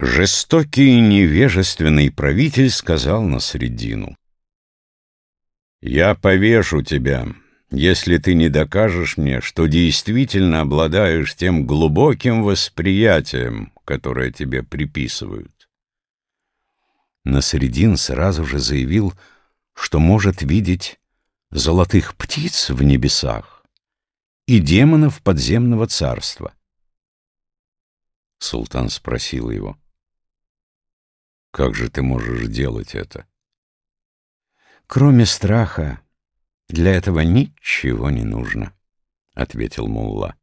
Жестокий и невежественный правитель сказал на средину. «Я повешу тебя, если ты не докажешь мне, что действительно обладаешь тем глубоким восприятием, которое тебе приписывают». Насредин сразу же заявил, что может видеть золотых птиц в небесах и демонов подземного царства. Султан спросил его — как же ты можешь делать это? Кроме страха, для этого ничего не нужно, — ответил Мулла.